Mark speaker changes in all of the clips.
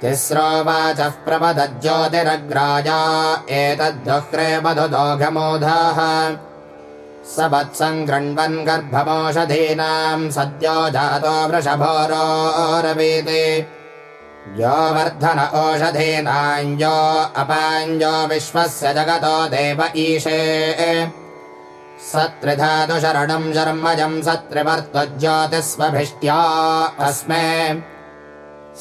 Speaker 1: तिस्रो वाचः प्रपदज्योतिरग्राजा एतद्दुह्रे मधुदोघमोधाः स वत्सम् गृह्णन् गर्भमोषधीनाम् सद्यो जातो वृषभोरोरवीति। यो वर्धन ओषधीनाञ्जो अपाञ्जो विश्वस्य जगतो देव ईशे सत्रिधातु शरणम् शर्मजम् सत्रिवर्त्वज्योतिस्वभिष्ट्या अस्मे।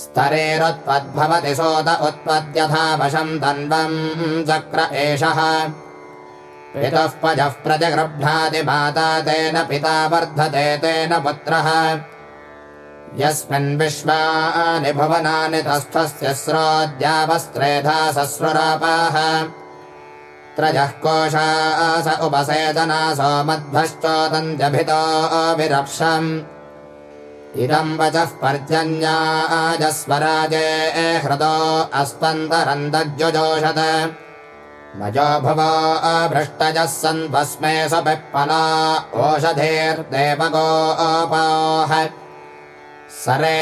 Speaker 1: स्तरेरुत्पद्भवति सोत उत्पद्यथा वशम् तन्वम् चक्र एषः। पितुः पजः प्रतिगृह्णाति माता तेन पिता वर्धते तेन पुत्रः। यस्मिन् विश्वानि भुवनानि तस्थस्य स्रोद्यावस्त्रेधा सस्रुरापाः त्रयः कोशास उपसेदनासो मध्वश्चोदन्त्यभितो विरप्सम्। इदम् वचः पर्जन्याजस्वराजे हृदो अस्पन्दरन्दज्जुजोषत मजो भुवो भृष्टजः सन्त्वस्मे स्वपिप्पला ओषधेर्देवगो अपाह सरे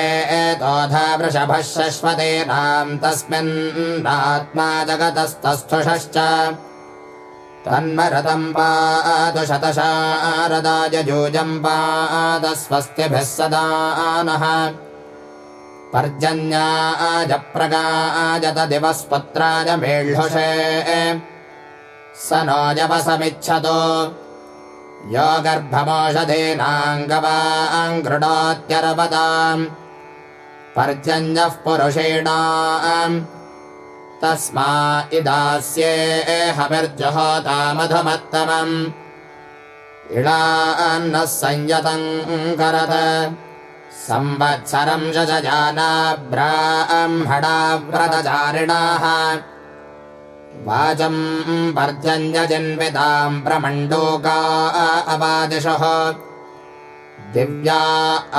Speaker 1: वृषभः शश्वतीनाम् तस्मिन्नात्मा जगतस्तस्थुषश्च तन्मरतम् पातु शतशारदायजूजम् पादस्वस्तिभिः सदा नः। पर्जन्याजप्रगाजत दिवस्पुत्राय मेळ्हुषे स नो जवसमिच्छतो यो गर्भमोषधीनाङ्गवाङ्गृणोत्यरपदाम् पर्जन्यः पुरुषेणाम् तस्मा इदास्ये हविर्जुहोतामधुमत्तमम् इळान्नः संयतम् करत। संवत्सरम् शजानाब्राह्मणाव्रतचारिणाः वाचम् पर्जन्यजिन्विताम् प्रमण्डोका अवादिशः दिव्या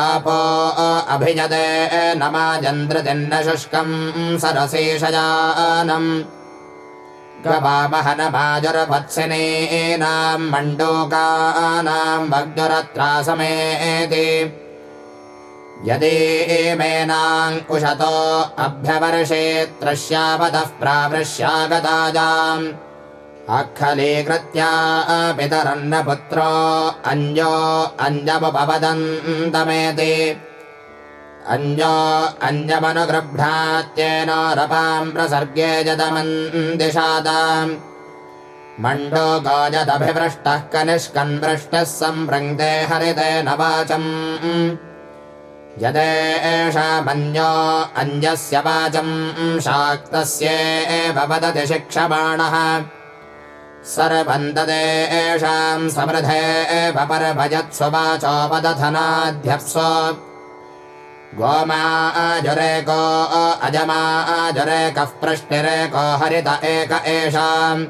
Speaker 1: आपो अभिजते नमाजन्द्रदिन्न शुष्कम् सरसेशजानम् गवामहनमाजुरवत्सिनीनाम् मण्डूकानाम् वग्जुरत्रासमेति यदि मेनाङ्कुशतो अभ्यवर्षे त्रश्यावतः प्रावृश्यागताजाम् अखलीकृत्या पितरन्नपुत्रो अञ्जो अञ्जमुपवदन्तमेति अञ्जो अञ्जमनुगृभ्रात्येन रपाम् प्रसर्गे जदमन्दिषादाम् मण्डो गोजदभिवृष्टः कनिष्कन्वृष्टः सम्भृङ्क्ते हरिते न वाचम् यदेषा मन्यो अञ्जस्य वाचम् शाक्तस्येव वदति शिक्षमाणः सर्वन्ददे एषाम् समृधे एव परभजत्सु वाचोपदधनाध्यप्सु गोमाजुरेको अजमाजुरेकः पृष्टिरेको हरित एक एषाम्।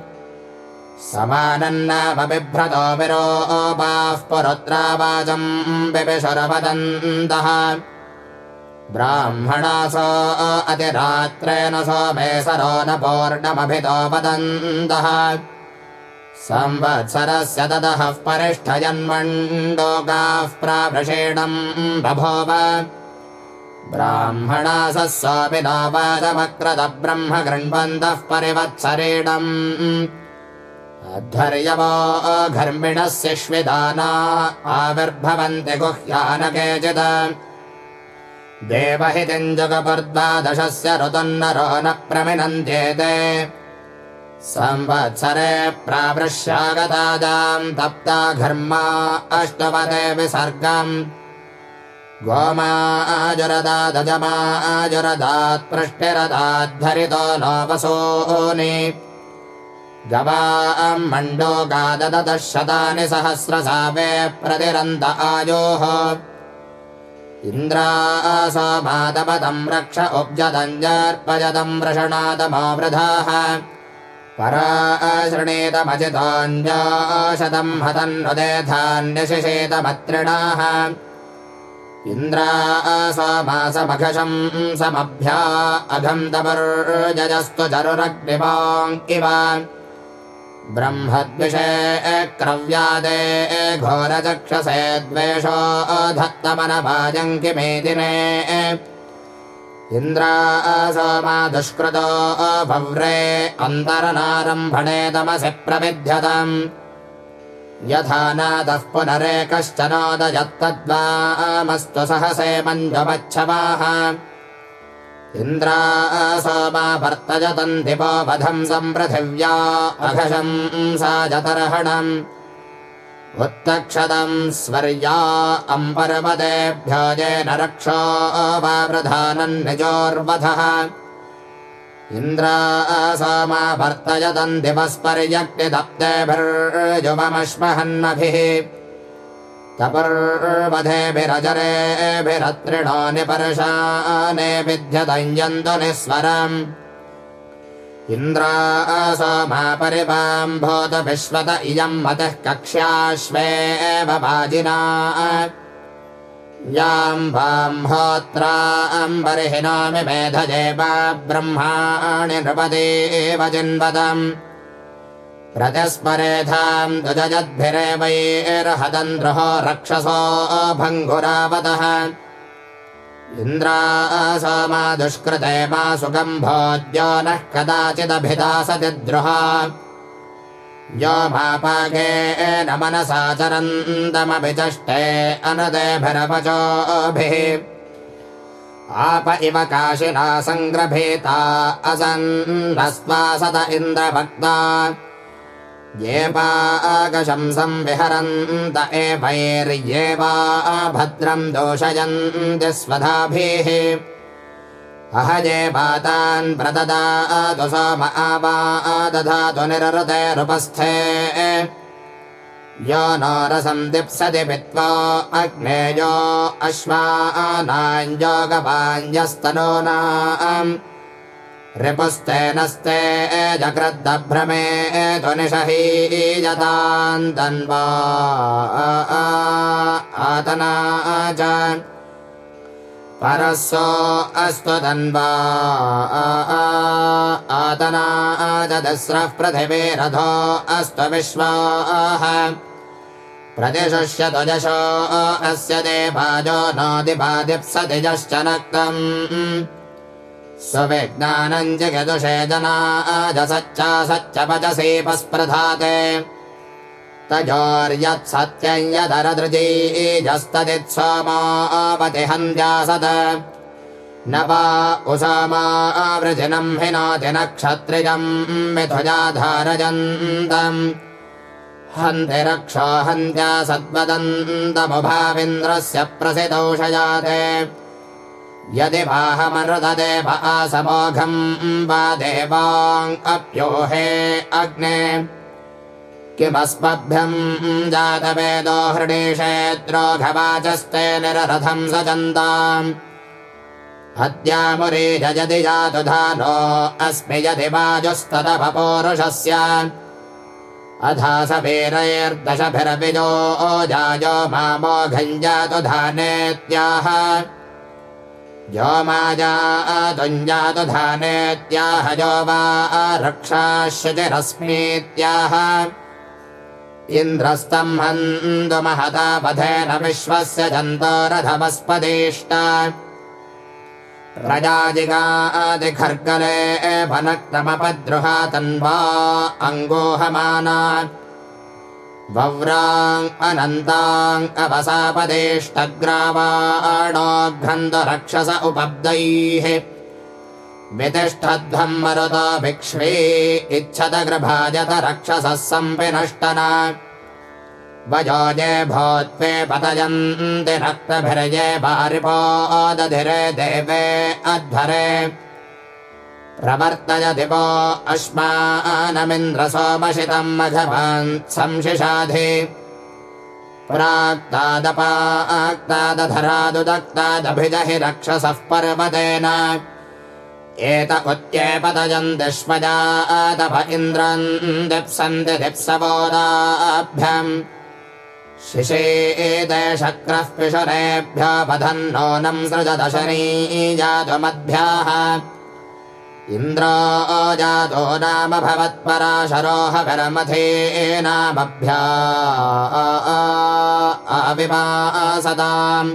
Speaker 1: समानन्नामबिभ्रतो विरोपाः पुरुत्रावाचम् बिभिषुरवदन्तः ब्राह्मणासो अतिरात्रेण सोमे सरो न पूर्णमभितो वदन्तः संवत्सरस्य ददः परिष्ठयन्मण्डोगाः प्रावृषेणम् बभोव। ब्राह्मणासः सोऽपि नावादमक्रद ब्रह्म परिवत्सरेणम्। अध्वर्यवो घर्मिणस्य श्विदाना आविर्भवन्ति गुह्यान केचित्। देवहितिम् जुगपुर्द्वादशस्य ऋतुन्नरो न प्रमिनन्त्येते संवत्सरे प्रावृश्यागताजाम् तप्ता घर्मा अष्टपदे विसर्गम्। गोमाजुरदादजमाजुरदात् पृष्टिरदाद्धरितो नो वसूनि गवाम् मण्डोगाददः शतानि सहस्रसावे प्रतिरन्त आयोः। इन्द्रासो मादपदम् रक्ष उब्जदञ्जर्पजदम् वृषणादमावृधाः पराशृणेतमजिताञ्जाशतम् हतन्नुदेधान्यशिषेतमत्रिणाः। इन्द्रासो मासमघशम् समभ्या अघम् इव ब्रह्मद्विषे क्रव्यादे घोरचक्षसे द्वेषो धत्तमनभाजम् इन्द्रा सोमा दुष्कृतो भव्रे अन्तरनारम्भणे तमसि प्रविध्यतम्। यथा नादः पुनरेकश्चनोदयत्तद्वामस्तु सहसे मञ्जुमच्छवाः। इन्द्रा सोमा भर्तयतम् दिपो वधम् सम्पृथिव्या अघशम् सा जतर्हणम् उत्तक्षदम् स्वर्या अम्पर्वदेभ्यो येन रक्षो वावृधानम् निजोर्वधः। इन्द्रा सोमा भर्तयतम् दिवस्पर्यग्निदप्तेभिर्युवमश्महन्नभिः तपर्वधेभिरजरेभिरत्रिणो निपर्शाने विध्यतञ्जन्तु निःस्वरम् इन्द्रा परिपाम् भूत विश्वत इयम् मतिः कक्ष्याश्वेव वाजिना याम् वाम्होत्रा अम्बर्हिनामि मेधजे वा ब्रह्माणि नृपदेव जिन्वदम् प्रतिस्मरेधाम् दुजजद्भिरेवैर्हदन्द्रहो रक्षसो भङ्गुरावतः इन्द्रा सोमा दुष्कृते मा सुगम्भोद्यो नः कदाचिदभिदासति द्रुहा। यो मापाघे न मनसाचरन्तमभिचष्टे अनदेभिरपचोभिः आप इव काशिना सङ्ग्रभेता असन्नस्त्वासत इन्द्रभक्ता वा आगशंसं विहरन्त एवैर्ये वा भद्रम् दोषयन्ति स्वधाभिः। अहजे वातान् प्रददातु सोम आवा दधातु निरृतेरुपस्थे यो नो रसम् दिप्सति पित्वा अग्नेयो अश्वानाञ्जोगवाञ्जस्तनूनाम् रिपुस्तेनस्ते जग्रद्दभ्रमे ध्वनिषहीयतान्तन्वा आतना च परस्सो अस्तु तन्वा आतना च दस्रः पृथिवीरथो अस्तु विश्वाः। प्रतिशुष्यतु जशो अस्य देवाजो नोदिपादिप्सति जश्च नक्तम् स्वविज्ञानम् जगदुषेदना आजसच्चा सच्चपचसेपस्प्रधाते तजोर्यत्सत्यं यदरदृजीजस्तदित्समापतिहन्त्यासत न वा उषामा आवृजिनम् हिनाति नक्षत्रिजम् मिथुजा धारजन्तम् हन्ति रक्षो हन्त्या सद्वदन्तमुभाविन्द्रस्य प्रसिदौषजाते यदि वाहमरुददेव आसमोघम् वा देवाङ्प्योहे अग्ने। किमस्मभ्यम् जातवेदो हृणीषेत्रोघवाचस्ते निररथम् सजन्ताम्। हत्यामुरे यदि जातु धानो अस्मि यदि वाजुस्तदपौरुषस्य अधा स वीरैर्दशभिरविजो जायो मामोघम् जातु धानेत्याह यो माजातुञ्जातु धानेत्याह यो वा रक्षाश्रुतिरस्मीत्याह इन्द्रस्तम् हन्तु महता पथेन विश्वस्य जन्तोरथमस्पदिष्ट प्रजाजिगादिखर्गले भनक्तमपद्रुहा तन्वा अङ्गोहमाना वव्राङ् अनन्ताङ् अवसापदेष्टग्रावाणोघ्रन्द रक्षस उपब्दैः वितिष्ठध्वम् मरुतो भिक्ष्वे इच्छत गृभाजत रक्षसः सम्पिनष्टना वजोजे भोत्वे पतयन्ति रक्तभिर्ये बारिपोदधिरे देवे अध्वरे प्रवर्तय दिवो अश्मानमिन्द्रसोमशितम् मघवान् संशिषाधि। प्राक्तादपाक्तादधरादुदक्तादभिजहि रक्षसः पर्वतेन। एत उत्येपतयन् दिष्मजातप इन्द्रन् दिप्सन्ति दिप्सवोदाभ्यम्। शिशे एते शक्रः पिशुरेभ्यो वधन्नोनम् सृजदशनी जातुमद्भ्याः इन्द्रो जातो नाम नामभ्या अविवासताम्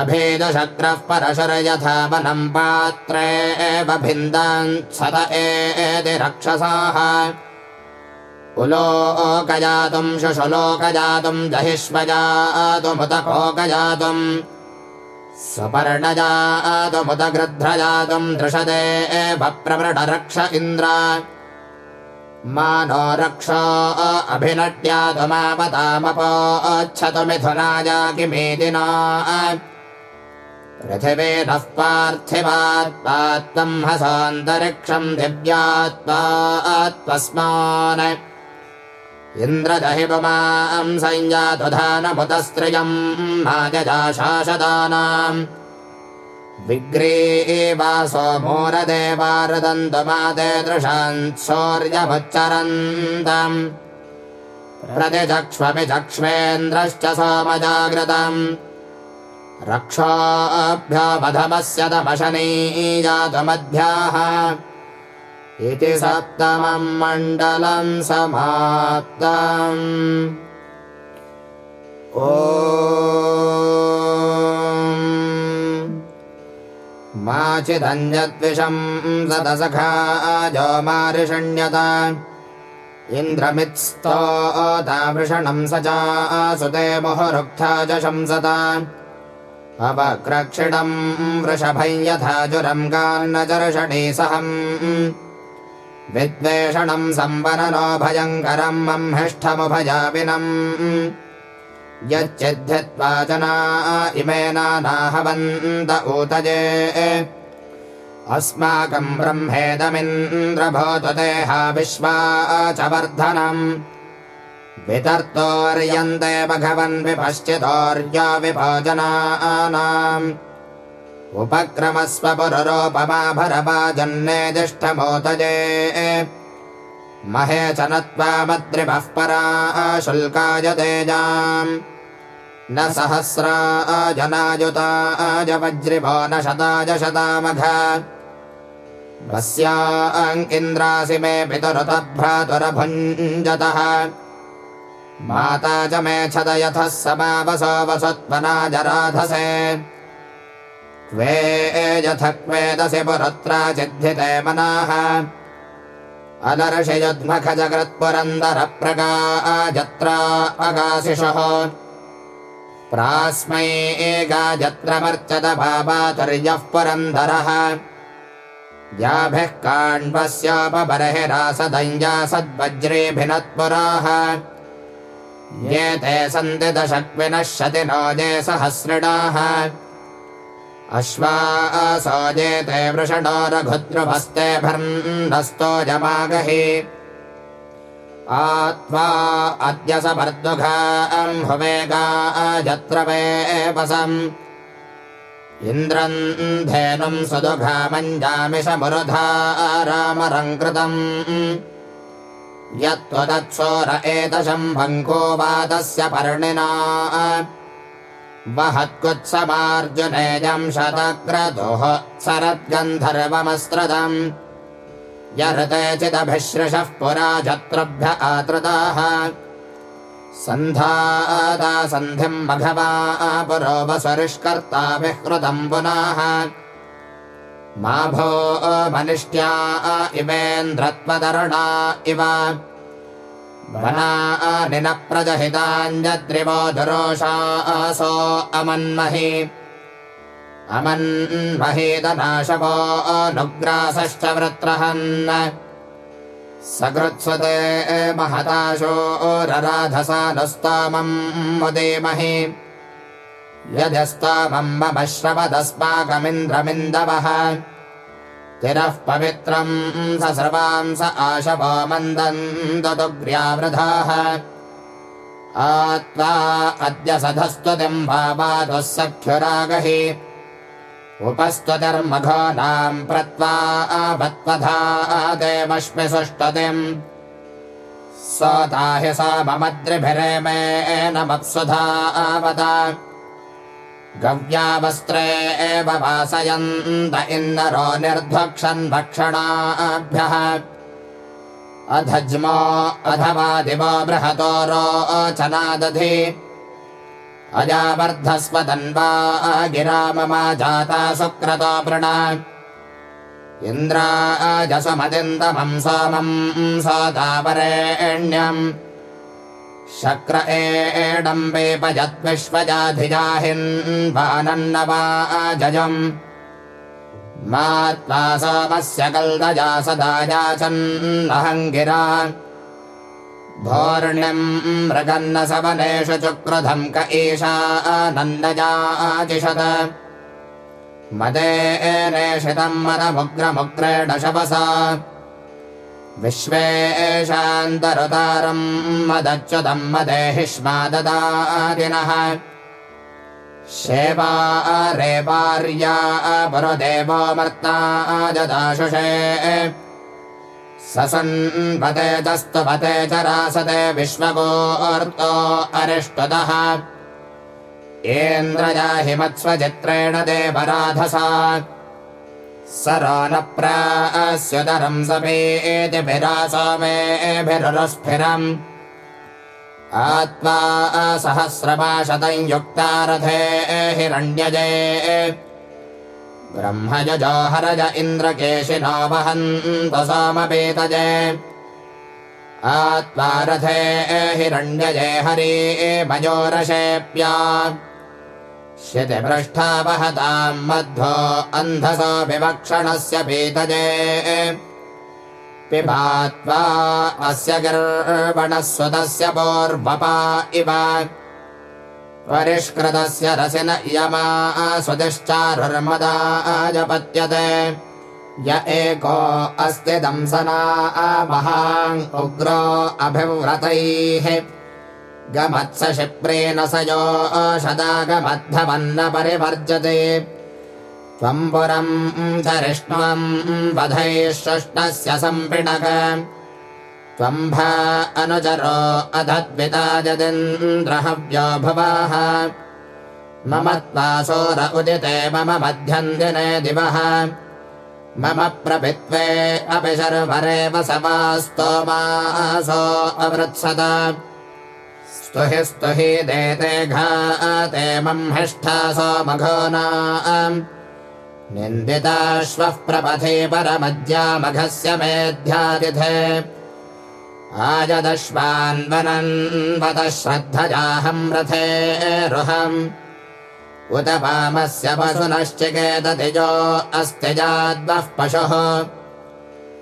Speaker 1: अभेदशक्रः परशर यथा वनम् पात्रे एवभिन्दान् सत एति रक्षसाः। उलोकजातुम् शुशुलोकजातुम् दहिष्वजातुमुतकोकजातुम् स्वपर्णजातुमुदगृध्रजातुम् दृशदे एव प्रवृढरक्ष इन्द्र। मानो रक्षो अभिनट्यातुमापतामपोच्छतु मिथुनाया किमेदिना पृथिवेदः पार्थिवात्पात्त्वम् हसान्तरिक्षम् दिव्यात्पात्वस्मान् इन्द्रदहिपुमाम् संयातुधानमुतस्त्रियम् माजजाशासदानाम् विग्रीवासो मूरदेवारदन्तु माते दृशान् शौर्यमुच्चरन्तम्। प्रतिचक्ष्वपि चक्ष्वेन्द्रश्च सोमजागृतम् रक्षोभ्यो मधमस्य तमशनीजातुमध्याः इति सप्तमम् मण्डलम् समाप्तम्। ओ माचिदन्यद्विषम् सदसखाजो मारिषण्यत इन्द्रमित्स्तोतावृषणम् स चासुते मुहुरुक्था च अपक्रक्षिणम् वृषभम् यथा जुरम् गान्नचर्षणे सहम् विद्वेषणम् सम्वननो भयङ्करम् मह्मिष्ठमुभयाविनम् यच्चिद्ध्यत्वा जना इमे नानाहवन्त ऊतजे। अस्माकम् ब्रह्मेदमिन्द्रभूत देहा विश्वा च वर्धनम्। वितर्तोर्यन्ते भगवन् विपश्चितोर्या विभोजनानाम् उपक्रमस्व पुरुरोपमा भरवाजन्ने जिष्ठमोतजे महे च नत्वामद्रिपः परा शुल्काय तेजाम्। न सहस्रा जनायुता अज वज्रिभो न शताज शतामघ। वस्याङ्किन्द्रासि मे पितुरुतभ्रातुरभुञ्जतः। माता च मे छद यथः समावसो वसुत्वनाजराधसे क्वे यथ क्वेदसि पुरत्रा चिद्धिते मनाः। अदर्शयुद्मख जगत्पुरन्दरप्रगाजत्रा अगाशिषः प्रास्मै एगाजत्रमर्चत भावातुर्यः पुरन्दरः। याभिः काण्वस्योपबर्हिरासदञ्जासद्वज्रेऽभिनत्पुराः ये ते सन्ति दशक्विनः शतिनो जे सहस्रिणाः अश्वासोजे ते वृषणो रघुद्रुभस्ते भर्नस्तो जमागहि। आत्वा अद्य समर्दुघाम् हुवेगाजत्र वेपसम् इन्द्रम् धेनुम् रामरङ्कृतम् यत्त्वदत्सोर एतशम्भङ्को वातस्य पर्णिना वहत्कुत्समार्जुनेजम् शतक्रतुः सरद्गन्धर्वमस्त्रदम् यर्ते चिदभिश्रशः पुरा जत्रभ्य आतृताः। सन्धादा सन्धिम् मघवा पुरो वसुरिष्कर्ता विहृतम् पुनः। मा भो मनिष्ट्या इवेन्द्रत्वदरुणा इव वनानिन प्रजहिताञ्जत्रिवो दुरोषासो अमन्महि। अमन्महीदनाशवो अनुग्रासश्च वृत्रहन्। सकृत्स्वते महताशोरराधसा नुस्तामम् मुदेमहि यजस्तामम् मम श्रवदस्माकमिन्द्रमिन्दवः तिरः पवित्रम् स सर्वाम् स आशवो मन्दन्तुग्र्यावृधाः आत्वा अद्य सधस्त्वतिम् भावातुः सख्युरागहि। उपस्त्वतिर्मघोनाम् प्रत्वा आवत्वधा देवश्मि सुष्टुतिम् सोता हि सा ममद्रिभिरेमेन मत्सुधा आवता गव्यावस्त्रे एव वासयन्त इन्नरो निर्ध्वक्षन् भक्षणाभ्यः। अधज्मो अथवा दिवो बृहतो रोचनादधि अजावर्धस्वदन्वा गिरा मम जाता सुक्रतो वृणा इन्द्राजसमदिन्दमम् सोमम् सोदावरेण्यम् शक्र एडम्बेपजद्विश्वजाधिजाहिन्वानन्नवा जजम् मा त्वा सोमस्य कल्दजा सदा याचन्नहङ्गिरा भोर्ण्यम् मृगन्न सवनेषु चुक्रधम् क एषानन्दजाचिषत मदेनेषितम् मदमुग्रमुग्रेण शवसा विश्वेशान्तरुतारम् मदच्युतम् मदेहिष्मा ददादिनः शेवा रेवार्या पुरदेवो मर्ता जदाशुषे। ससन्वते तस्तुपते च रासते विश्वगोर्तो अरिष्टुतः। इन्द्रजाहिमत्स्वचित्रेण देवराधसा सरो न प्रास्युदरम् सपेतिभिरासो मेभिरुस्फिरम् आत्मा सहस्रपाशतं युक्ता रथे हिरण्यजे। ब्रह्मजो हरज इन्द्रकेशिनो वहन्त सोमपेतजे। आत्मा रथे हिरण्यजे हरे शितिपृष्ठा वहताम् मध्वो अन्धसो विवक्षणस्य पीतजे। पिबात्वा अस्य गर्वणः सुतस्य पूर्वपा इव। परिष्कृतस्य रसिन यमा स्वदिश्चारुर्मदाजपत्यते। य एको अस्ति दंसना महान् उग्रो अभिव्रतैः गमत्स शिप्रेण स यो शदागमद्धमन्न परिवर्जते त्वम् पुरम् धरिष्णुवम् वधैः सृष्टस्य सम्पिणक त्वम्भ अनुचरो भुवाः। मम त्वासोर उदिते मम मध्यम् दिने दिवः। मम प्रभित्वे अपि शर्वरेव समास्तोमासो अवृत्सत स्तुहि स्तुहि देते घाते मह्ष्ठासो मघोना निन्दिताश्वः प्रपथे परमद्यामघस्य मेध्यातिथे। आयदश्वान्वनन्वत श्रद्धजाहम् रथे रुहम्। उत वामस्य पशुनश्चिकेततिजो अस्त्यजाद्वः पशुः।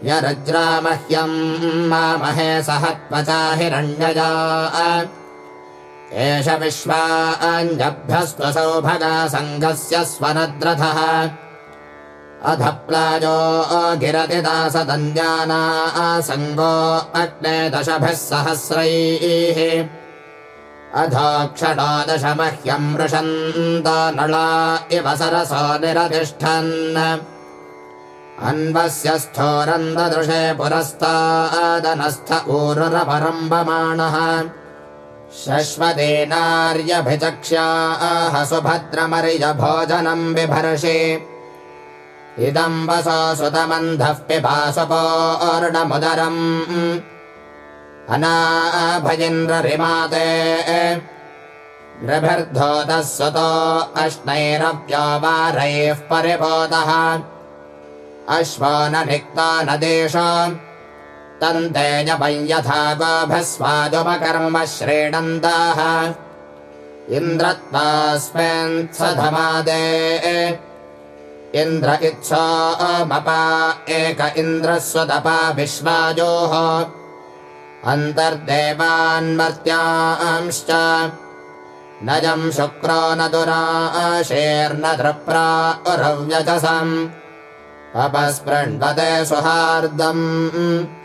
Speaker 1: यरुज्रामह्यम् मामहे सहत्वचा हिरण्यजा एष विश्वाञ्जभ्यस्त्वसौभगा सङ्गस्य स्वनद्रथः। अधप्लाजो गिरति दासदन्याना सङ्गो अग्ने दशभिः सहस्रैः। अधोक्षणो दशमह्यम् वृषन्त नला इव सरसो निरतिष्ठन्। अन्वस्य स्थोरन्ददृशे पुरस्तादनस्थ ऊरुरपरम्बमाणः शश्वतेनार्यभिचक्ष्याः सुभद्रमर्यभोजनम् बिभर्षि। इदम् वसो सुतमन्धः पिबासपोर्णमुदरम् अनाभयिन्द्ररिमाते नृभिर्धोतः सुतो अश्नैरव्योवारैः परिपोतः। अश्वो न निक्ता न देश यथा गोभस्वादुपकर्म श्रीणन्ताः इन्द्रत्वास्मिन् सधमादे इन्द्र इत्सोमपा एक इन्द्रस्वतपा विश्वाजोः। अन्तर्देवान्मर्त्यांश्च। नजम् शुक्रो न दुराशेर्न दृप्रा उरव्यजसम्। अपस्पृण्वते सुहार्दम्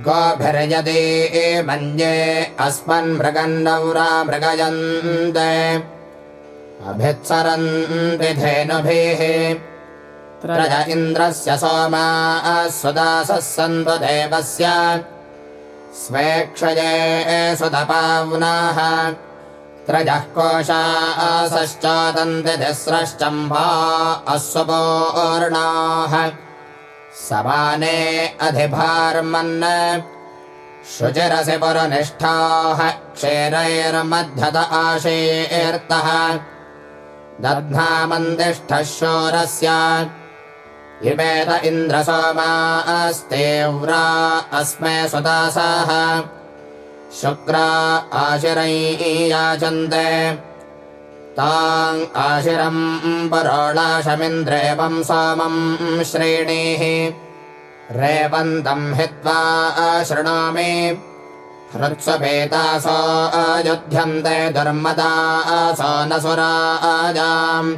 Speaker 1: गोभिर्यदे मन्ये अस्मन्मृगन्नौरा मृगयन्ते। अभित्सरन्ति धेनुभिः। त्रय। इन्द्रस्य सोमा सुदासः सन्तु देवस्य। स्वेक्षये सुतपावुनाः। त्रजः कोशासश्चादन्तिस्रश्चम्भा अश्वपोर्णाः समाने अधिभार्मन् शुचिरसि पुरनिष्ठाः क्षेरैर्मध्यत आशेर्तः। दध्नामन्दिष्ठः शोरस्य इमेत इन्द्रसोमास्तेव्रा अस्मे सुदासाः। शुक्रा आशिरैयाचन्ते ताम् आशिरम् परोणाशमिन्द्रेवम् सोमम् श्रेणीः रेवन्तम् हित्वा शृणोमि। हृत्स्वपेतासो अयुध्यन्ते दुर्मदासो न सुराजाम्।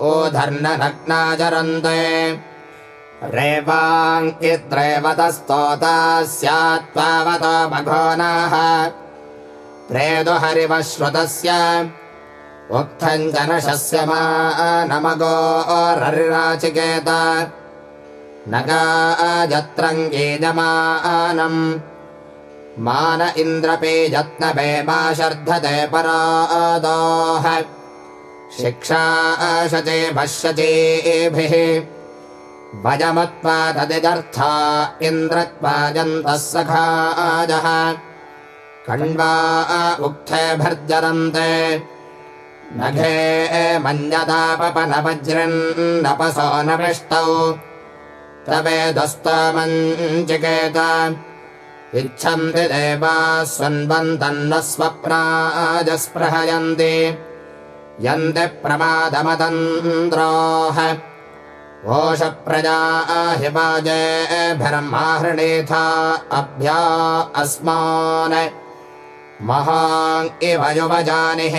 Speaker 1: ओधर्ननग्नाचरन्ते रेवाङ्किद्रेवतस्तोता स्यात्त्वावतो मघोनाः। प्रेदुहरिवश्रुतस्य उक्थम् जनशस्य मा नमगोररिराचिकेत नगाजत्रङ्गीजमानम् मान इन्द्रपे यत्नपे मा शर्धते परादोः शिक्षा भष्यचेभिः भजमत्वा तदिदर्था इन्द्रत्वाजन्तः सखाजः खण्ड्वा उक्थे भर्जरन्ते नघे मञ्जतापनवज्रन्नपसो न पृष्टौ तवेदस्तमञ्चिकेत इच्छन्ति देवाः स्वन्वन्तन्न स्वप्नाजस्पृहयन्ति यन्ति प्रमादमतन्द्राः ओषप्रजा हि वाजेभिर्माहृणीथा अभ्या अस्मान्। युवजानिः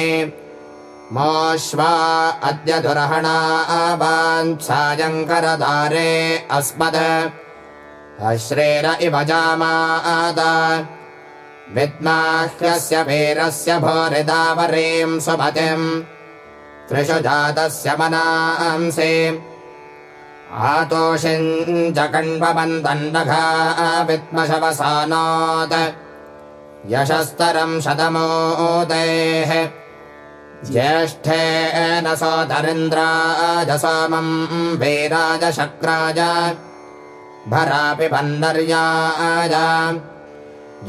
Speaker 1: मोश्वा अद्य दुर्हणा वाञ्छायङ्करदारे अस्मद्। अश्रेर इव जामादा। विद्माह्यस्य वीरस्य भोरिदावरीम् सुमतिम्। त्रिषु जातस्य मनांसि। आतोषिञ्जकण्वमन्दण्डघा विद्मशवसानात् यशस्तरम् शतमोदेः ज्येष्ठेन सोदरिन्द्राजसामम् वीराजशक्राज भरापि पन्नर्याज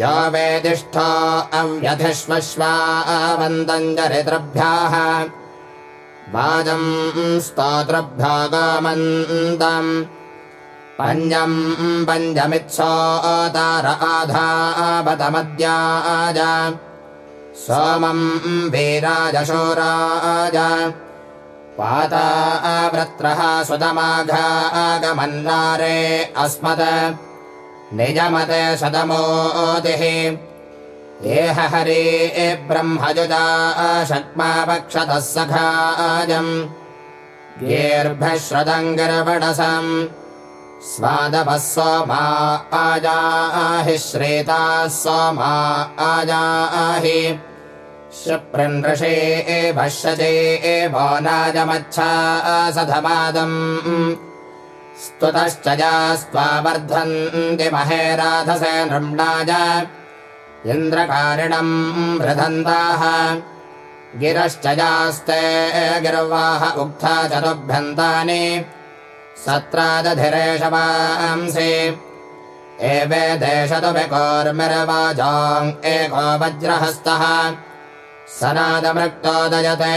Speaker 1: यो वेदिष्ठो अव्यधिष्वश्वा वन्दञ्जरितृभ्याः वाजम् स्तोतृभ्यागामन्तम् पञ्जम् पञ्जमित्सोतार आधावतमद्याज सोमम् वीराजशोराज। पाता वृत्रः सुतमाघागमन्नारे अस्मत्। निजमते शतमोतिः एह हरे ब्रह्मजुजा शक्मावक्षतः सखाजम्। गेर्भः श्रदङ्गरवडसम् स्वादवः सोमा आजाहि श्रेताः सोमा आजाहि शुप्रन्ऋषे भष्यते एवो नाजमच्छा सधमादम् स्तुतश्च जास्त्वा वर्धन्ति महे राधसे नृम्णाज इन्द्रकारिणम् वृधन्ताः। गिरश्च जास्ते गिर्वाः उक्था चतुभ्यन्तानि। सत्रादधिरेशवांसि एवेदेशतु विकोर्मिर्वाजाम् एको वज्रहस्तः सनादमृक्तोदयते।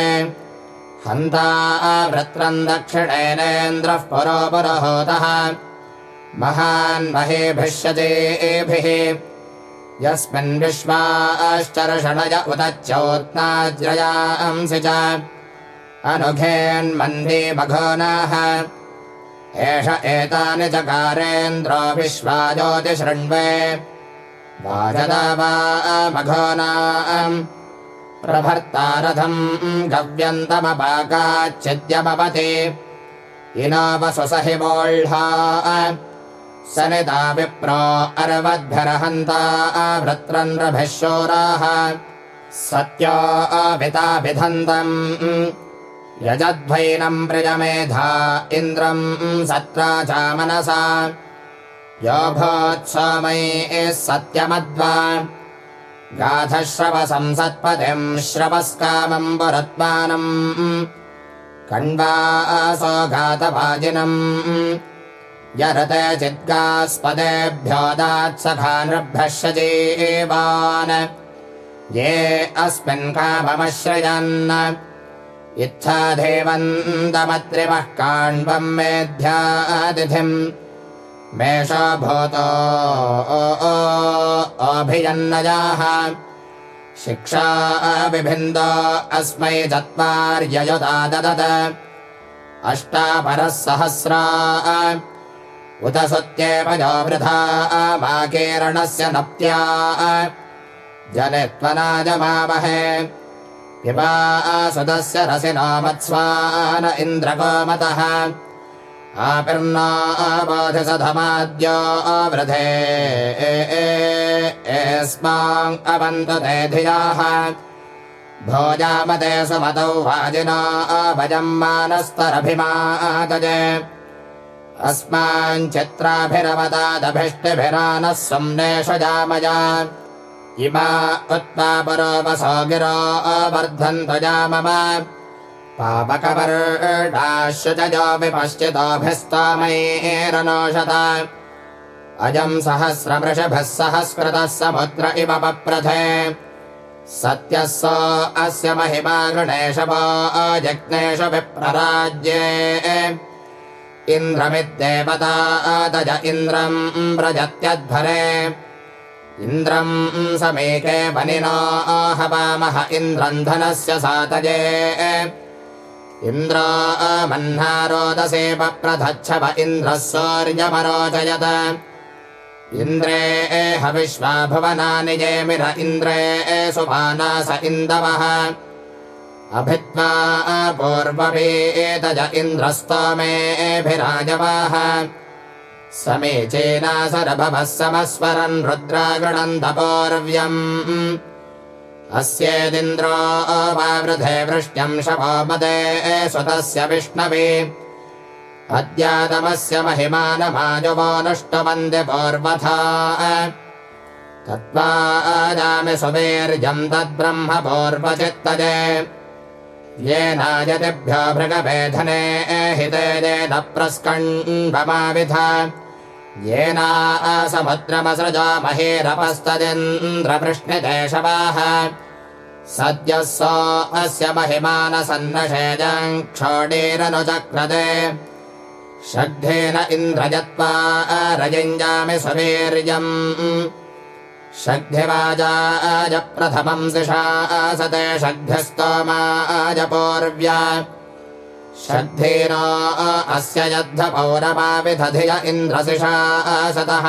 Speaker 1: हन्ता वृत्रम् दक्षिणेनेन्द्रः पुरो पुरोहोतः महान् महेभिष्यतेभिः यस्मिन् विश्वाश्चर्षणय उदच्चोत्नाज्रयांसि च। अनुघेन्मन्दी मघोनाः एष एतानि चकारेन्द्रो विश्वा ज्योतिशृण्वे वाजदा वा मघोनाम् प्रभर्तारथम् गव्यन्तमपाकाच्छिद्यमपति इनो वसुसहि वोढा सनिता विप्रो अर्वद्भिरहन्ता शोराः। सत्यो अभिता विधन्तम्। यजध्वैनम् प्रियमेधा इन्द्रम् सत्रा च मनसा यो भोत्सोमये सत्यमद्वा गाथश्रवसंसत्पतिम् श्रवस्कामम् पुरत्मानम् कण्वासो घातवाजिनम् यरते चिद्गास्पदेभ्यो दात्सखानृभ्यश्च जीवान्। ये अस्मिन् काममश्रयन्। इच्छा देवन्दमत्रिमः काण्वम् मेध्यातिथिम् मेषो भूतो अभियन्नजाः शिक्षा विभिन्द अस्मै चत्वार्ययुता ददत। अष्टापरः सहस्रा। उत सुत्येपयो वृथा माकेरणस्य नप्त्या। जनित्वनाजमामहे। पिबा सुतस्य रसिनो मत्स्वान इन्द्रगोमतः आपिर्नाबाधिसधमाद्यो वृधे। एस्माम् अवन्तु ते धियाः। भोजामते सुमतौ वाजिना भजम् मानस्तरभिमातजे अस्माञ्चित्राभिरवतादभिष्टिभिरानः सुम्नेषु जामया इमा उत्मा परोपसो गिरो वर्धन्तु जामम पापकवर्णाश्रुतजो विपश्चितोभिस्तमैरनोषत अजम् सहस्रवृषभः सहस्कृतः समुद्र इव पप्रथे सत्यः स अस्य महिमा गृणेश वो अजग्नेषु विप्रराज्ये। इन्द्रमिद्देवता तज इन्द्रम् व्रजत्यध्वरे। इन्द्रम् समेके वनिना आहवामः इन्द्रम् धनस्य सातजे। इन्द्रा मह्नारोदसे पप्रधच्छव इन्द्रः सौर्यमरोचयत इन्द्रे एह विश्वा भुवनानि जेमिर इन्द्रे सुपानास इन्दवः। अभित्वा पूर्ववेतज इन्द्रस्तमेभिराजवाः। समीचीनासरभवः समस्वरन् रुद्रागृणन्दपौर्व्यम् अस्येदिन्द्रो वावृधे वृष्ट्यम् शवोमदे स्वतस्य विष्णवे। अद्यातमस्य महिमानमाजुवोऽनुष्टवन्द्य पूर्वथा। तत्त्वाजामि सुवीर्यम् तद्ब्रह्म पूर्वचित्तजे। येनायतिभ्यो भृगवेधने हिते येन प्रस्कण्डमाविध येना समुद्रमसृजा महीरपस्तदिन्द्रवृष्णिदेशवाः सद्यः स अस्य महिमानसन्नषेजम् क्षोडीरनुचक्रदे षड्ढेन इन्द्रजत्वा रजिञ्जामि सुवीर्यम्। षड्धिवाजाय प्रथमम् सिषासते षड्ध्यस्तोमाय पूर्व्या षड्धेनो अस्य यद्धपौरमाविधधिय इन्द्रसिषासतः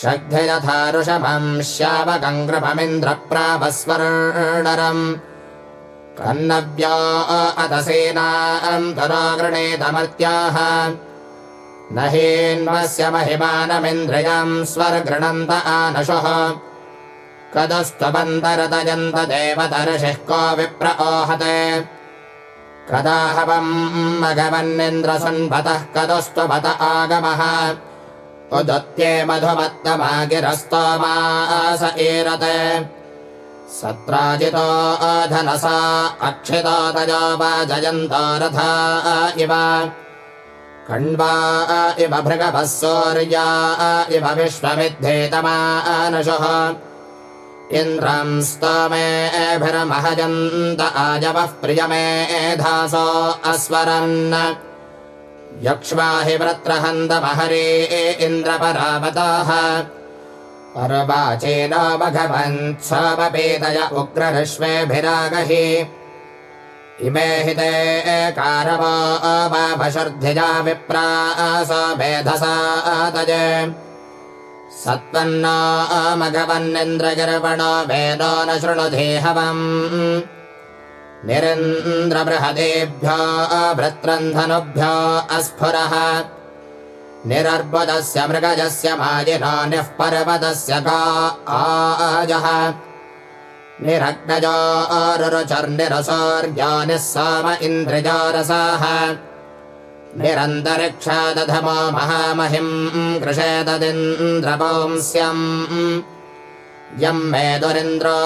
Speaker 1: षड्धिरथा ऋषभम् श्यावकङ्कृपमिन्द्रप्राभस्वर्णरम् कन्नव्यो अतसेनाम् तुरोगृणीतमर्त्याः न हीन्वस्य महिमानमिन्द्रियम् स्वर्गृणन्त आनशुः। कदस्त्वबन्तरतयन्त देवतर्षिः को विप्र ओहते कदा हवम् मघवन्निन्द्रसुन्वतः कदस्त्वबत आगमः। उदत्ये सत्राजितो अधनसा अक्षितो तजो वाजयन्तो रथा इव। खण्ड्वा इव भृगभः सौर्या इव विश्वमिद्धेतमानशुः इन्द्रम् स्तमेभिरमहजन्त आजवः प्रियमेधासो अस्वरन्। यक्ष्वाहि व्रत्रहन्तमहरे इन्द्रपरावताः। पर्वाचेनो भगवन् स्वपीतय उग्रऋष्वेभिरागहि इमे हि ते कारवो अवाभशर्धिजा विप्रास मेधसा तजे सत्पन्नो मघवन्निन्द्रगर्वणो वेदो न शृणुधे हवम्। निरिन्द्रबृहदेभ्यो भृत्रन्धनुभ्यो अस्फुरः। निरर्बुदस्य मृगजस्य माजिनो निः पर्वतस्य का आजः। निरग्नजो रुरुचर्निरसोर्यो निः सोम इन्द्रिजो निरन्तरिक्षादधमो महामहिम् कृषेतदिन्द्रपुंस्यम् यम् मे दुरिन्द्रो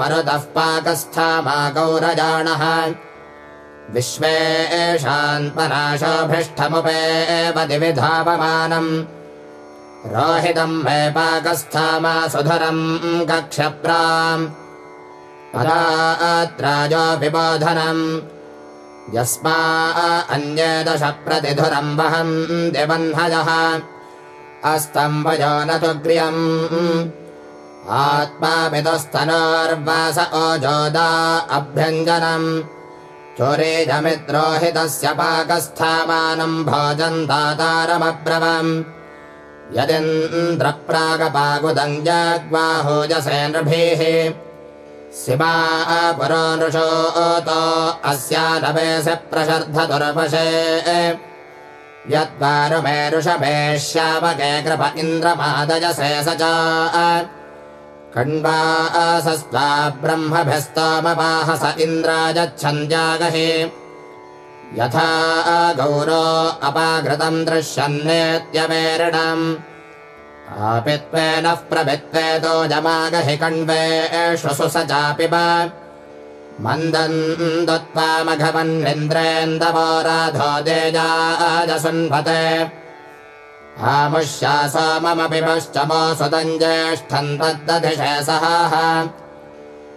Speaker 1: मरुतः पाकस्था गौरजाणः विश्वेशान्पनाशोभिष्ठमुपेव दिविधापमानम् रोहितम् मे पाकस्था मा सुधरम् कक्षप्राम् अत्राजोऽपिबोधनम् यस्मा अन्ये दश प्रतिधुरम् वहन् दिवह्नजः अस्तम्भजो न तु ग्रियम्। आत्मापितुस्तनोर्वास ओजोदा अभ्यञ्जनम्। चोरेजमिद्रोहितस्य पाकस्थामानम् भोजन् दातारमब्रवम् यदिन्द्रप्रागपागुदम् जग्वाहोजसे नृभिः शिवा पुरो नृशोतो अस्या नवेश प्रशर्धतुर्वशे। यद्वारुमे ऋषभे श्यामके कृप इन्द्रमादयसे स च। कण्वासस्त्वा ब्रह्मभिस्तोमवाहस इन्द्रायच्छन्द्यागहे यथा गौरो अपाघृतम् दृश्यन्नेत्यवेरिणम् आपित्वेनः प्रभित्वेतो जमागहि कण्वेष्वसु स चापि वा। मन्दन् दत्त्वा मघवन्निन्द्रेन्दवो राधो देजाजसुन्वते। आमुष्या सोममपि पश्चमो सुतम् ज्येष्ठम् तद्दधिषे सहाः।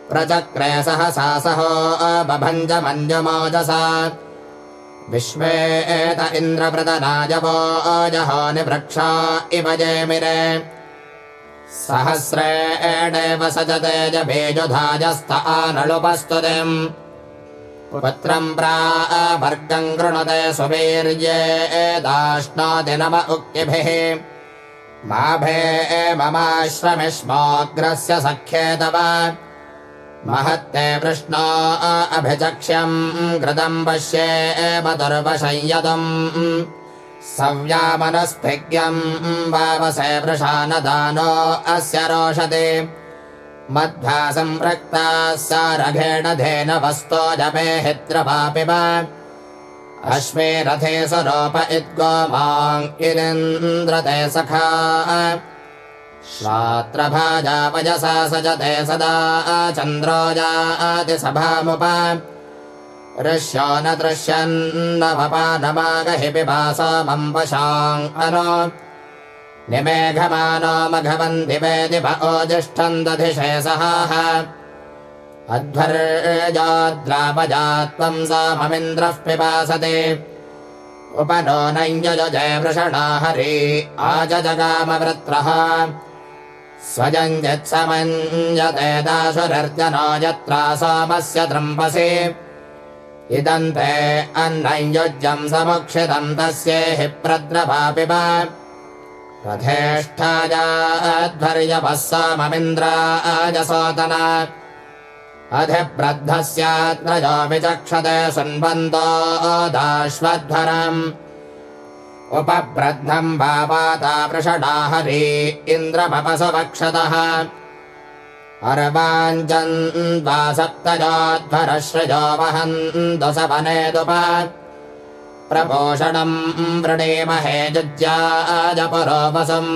Speaker 1: प्रचक्रे सहसा सहो बभञ्ज मञ्जुमोजसा विश्वे एत इन्द्रप्रदनाजवो अजहो निवृक्षा इव जेमिरे। सहस्रेणेव सजतेजबेजुधाजस्त आनलुपस्तुतिम् पुत्रम् प्रावर्गम् कृणुते सुवीर्ये दाष्णाति नम उक्तिभिः। माभे ममाश्रमिष्मोऽग्रस्य सख्ये तव महत्ते वृष्णो अभिचक्ष्यम् घृतम् पश्ये मधुर्वशय्यतुम् सव्यामनस्फिज्ञम् वावसे वृषानदानो अस्य रोषते मध्वा सम्पृक्ताः सारघेण धेन वस्तो जपे हित्रपापि अश्वे रथे स्वरोप इद्गोमाङ्किरिन्द्रते सखा श्वात्रभाजावजसा सजते सदा चन्द्रो जाति सभामुप। ऋष्यो न दृश्यन्नवपानमागहि पिबासोमम् वशाम् अनो। निमेघमानो मघवन्ति वेदिप ओजिष्ठम् दधिषे सहाः। अध्वर्जाद्रापजा त्वम् सोममिन्द्रः पिपासते। उपनो नञ्जय वृषणा हरि आजजगामवृत्रः स्वजम् यत्समञ्जते दाशुरर्जनो यत्रा सोमस्य द्रम्पसि इदम् ते अन्नयुज्यम् समुक्षितम् तस्ये हि प्रद्रवापि वा रथेष्ठायाध्वर्यवः सोममिन्द्राजसोतन। अधिब्रद्धस्यात्रजो विचक्षते सुन्वन्तो दाश्वध्वरम् उपब्रद्धम् भावाता वृषडा हरि इन्द्रमपसुवक्षतः। अर्वाञ्जन्द्वा सप्तजोध्वरश्रजो वहन्तु सवनेदुप प्रपोषणम् वृणीमहे जुज्याजपुरो वसुम्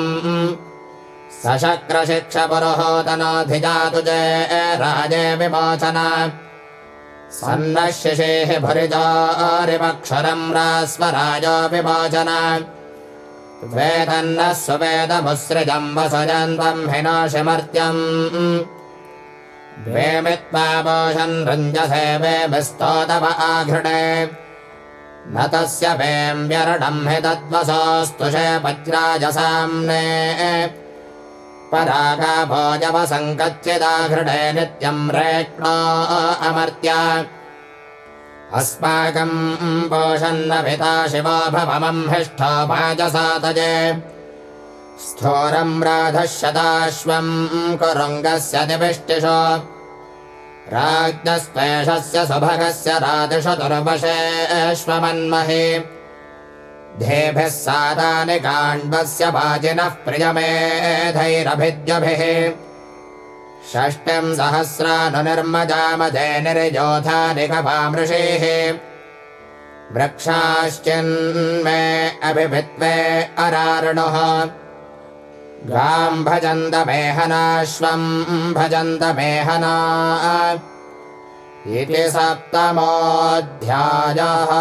Speaker 1: सशक्रशिक्षपुरुहोतनोऽधिजातु जय राजे विमोचन सन्नशिषेः भुरिजोरिमक्षरम् रास्वराजो विमोचन। वेदन्नः सुवेदमुसृजम् वसजन्तम् हिनोषिमर्त्यम्। द्वेमित्वा पोषन् रञ्जसे वेभिस्तोतव आघृणे। न तस्य वेम् व्यरणम् हि तद्वसोस्तुषे वज्राजसाम्ने परागा भोजवसङ्कच्चिदाघृणे नित्यम् रेक्णो अमर्त्य। अस्माकम् पोषन्न पिता शिवो भवमम् हिष्ठो भाजसातजे स्थोरम् राधशताश्वम् कुरुङ्गस्य निविष्टिषो। राज्ञस्त्वेषस्य सुभगस्य रादिषु दुर्वशेष्वमन्महे धेभिः सादानि काण्डस्य वाजिनः प्रियमेधैरभिद्यभिः। षष्टिम् सहस्रानुनिर्मजामजे निर्योधानि वृक्षाश्चिन्मे अभिभित्वे अरारुणुः। गाम् भजन्त मेहनाश्वम् भजन्त मेहना इति सप्तमोऽध्यायः